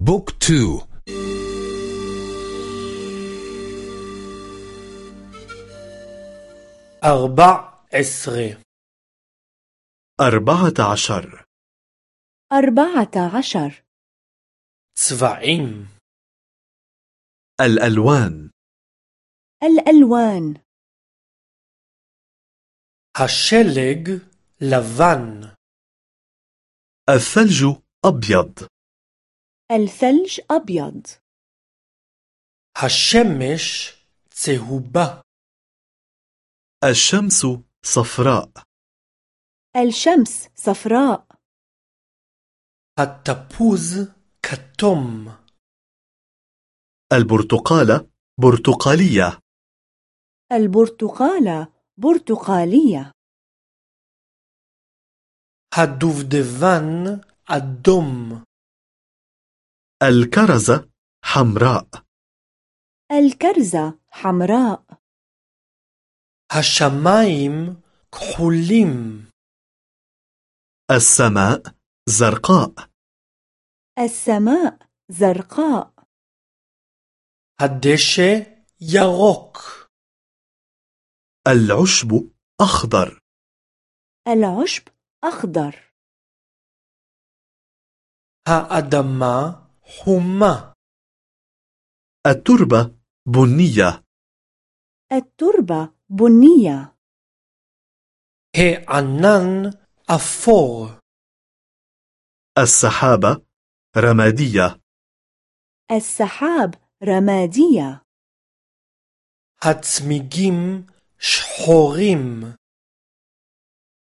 بوك تو. أربع عسر أربعة عشر. أربعة عشر. سبعين. الألوان. الألوان. الشلج لفن الثلج أبيض. الثلج أبيض השמש צהובה الشمس صفراء الشمس صفراء התפוז כתום البرتقالة برتقالية البرتقالة برتقالية הדובדבן אדום الكرزة حمراء الكرزة حمراء השמיים כחולים السماء زرقاء السماء زرقاء הדשא ירוק العشب أخضر العشب أخضر האדמה חומה التربة بنية التربة بنية הענן אפור السحابة رمادية السحاب رمادية הצמיגים שחורים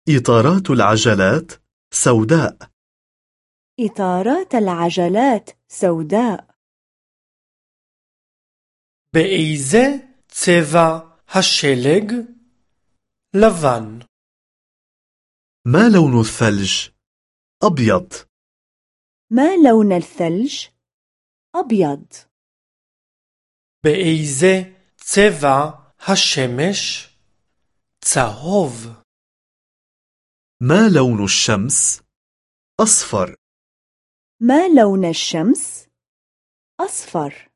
إطارات العجلات سوداء إطارات العجلات سوداء באיזה צבע השלג? לבן. ما لون الثلج؟ أبيض ما لون الثلج؟ أبيض באיזה צבע השמש? צהוב. ما لون الشمس؟ أصفر ما لون الشمس؟ أصفر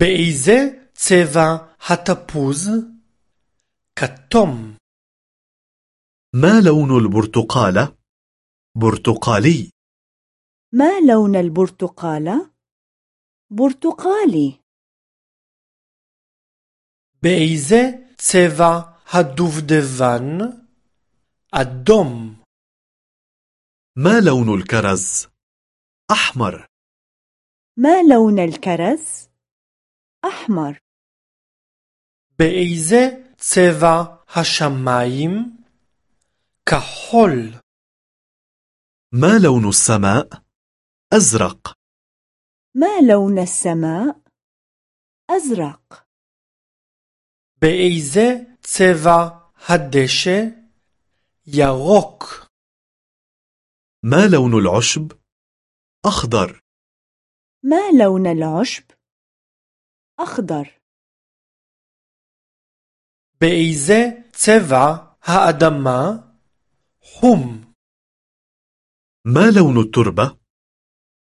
באיזה צבע התפוז? כתום. ما لون البرتقالة؟ برتقالي ما لون البرتقالة؟ برتقالي באיזה צבע הדובדבן? אדום. ما لون الكرز؟ أحمر ما لون الكرز؟ أحمر באיזה צבע השמיים? כחול. ما لون السماء؟ أزرق ما لون السماء؟ أزرق באיזה צבע הדשא? ירוק. ما لون العشب؟ أخضر ما لون العشب؟ أخضر بإيزة تفع ها أدما؟ حم ما لون التربة؟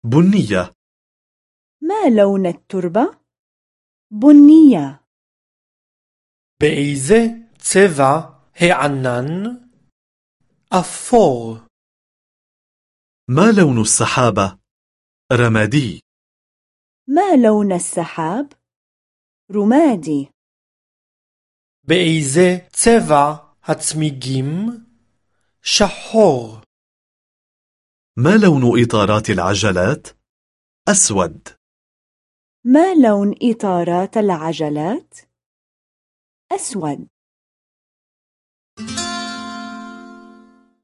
بنية ما لون التربة؟ بنية بإيزة تفع ها הענן? أفور ما لون السحابة؟ رمادي ما لون السحاب؟ رمادي بأيزة צבע הצמיגים? شحور ما لون إطارات العجلات؟ أسود. ما لون إطارات العجلات؟ أسود.